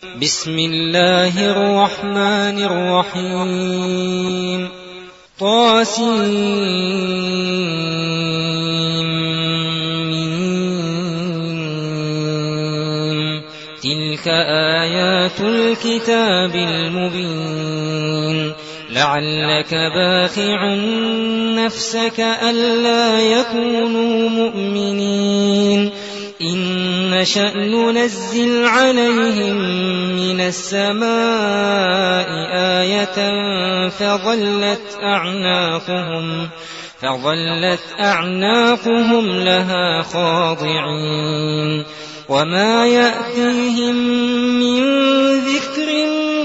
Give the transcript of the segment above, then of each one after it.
بسم الله الرحمن الرحيم. طاسين تلك آيات الكتاب المبين. لعلك باخع نفسك ألا يكونوا مؤمنين. إن نشأ ننزل عليهم من السماء آية فظلت أعناقهم فظلت أعناقهم لها خاضعين. وما يأتيهم من ذكر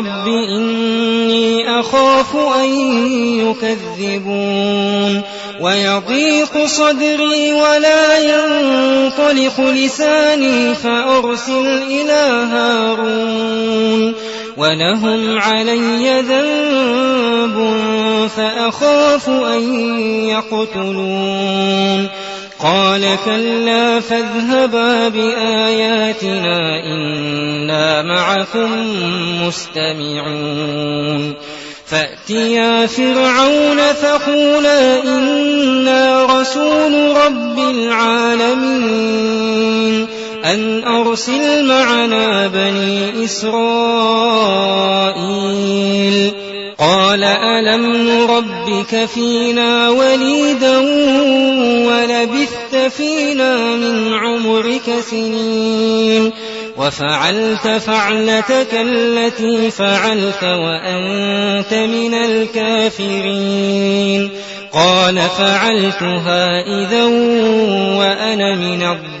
رب إني أخاف أن يكذبون ويضيق صدري ولا ينطلق لساني فأرسل إلى هارون ولهم علي ذنب فأخاف أن يقتلون قال كلا فاذهبا بآياتنا إنا معكم مستمعون. فأتيا فرعون فقولا إنا رسول رب العالمين. أن أرسل معنا بني إسرائيل. قال ألم نربك فينا وليدا فينا من عمرك سنين. وفعلت فعلتك التي فعلت وأنت من الكافرين. قال فعلتها إذا وأنا من الضالين.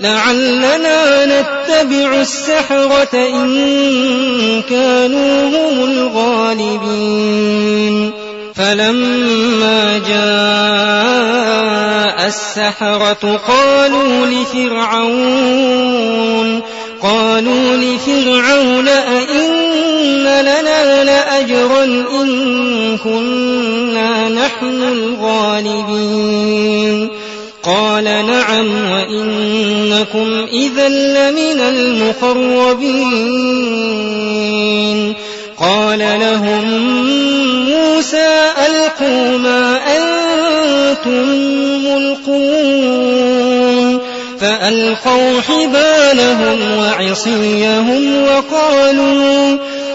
لعلنا نتبع السحرة إن كانوا هم الغالبين. فلما جاء السحرة قالوا لفرعون قالوا لفرعون أئن لنا لأجرا إن كنا نحن الغالبين. قال نعم وإنكم إذا لمن المقربين قال لهم موسى ألقوا ما أنتم ملقون فألقوا حبالهم وعصيهم وقالوا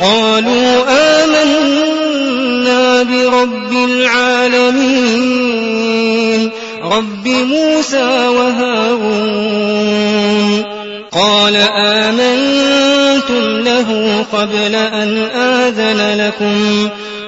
قالوا آمنا برب العالمين رب موسى وهارون. قال آمنتم له قبل أن آذن لكم.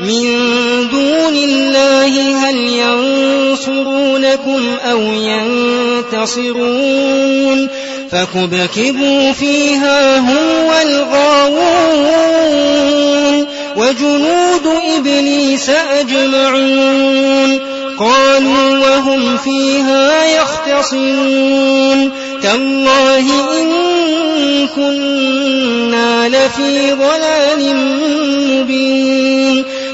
من دون الله هل ينصرونكم أو ينتصرون فكبكبوا فيها هم والغاوون وجنود إبليس أجمعون قالوا وهم فيها يختصمون تالله إن كنا لفي ضلال مبين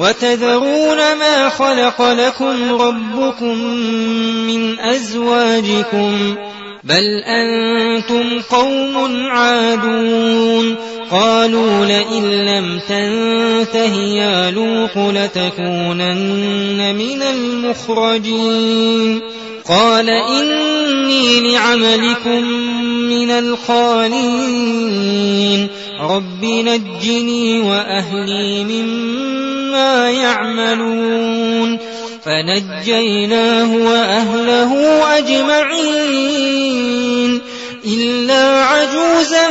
وتذرون ما خلق لكم ربكم من أزواجكم بل أنتم قوم عادون قالوا لئن لم تنته يا لوط لتكونن من المخرجين قال إني لعملكم من الخالين. رب نجني وأهلي مما يعملون. فنجيناه وأهله أجمعين. إلا عجوزا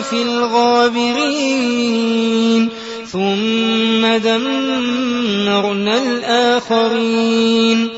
في الغابرين. ثم دمرنا الآخرين.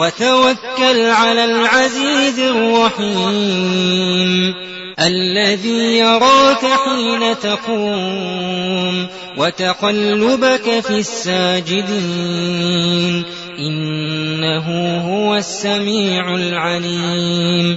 وتوكل على العزيز الرحيم الذي يراك حين تقوم وتقلبك في الساجدين إنه هو السميع العليم